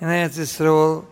and has this role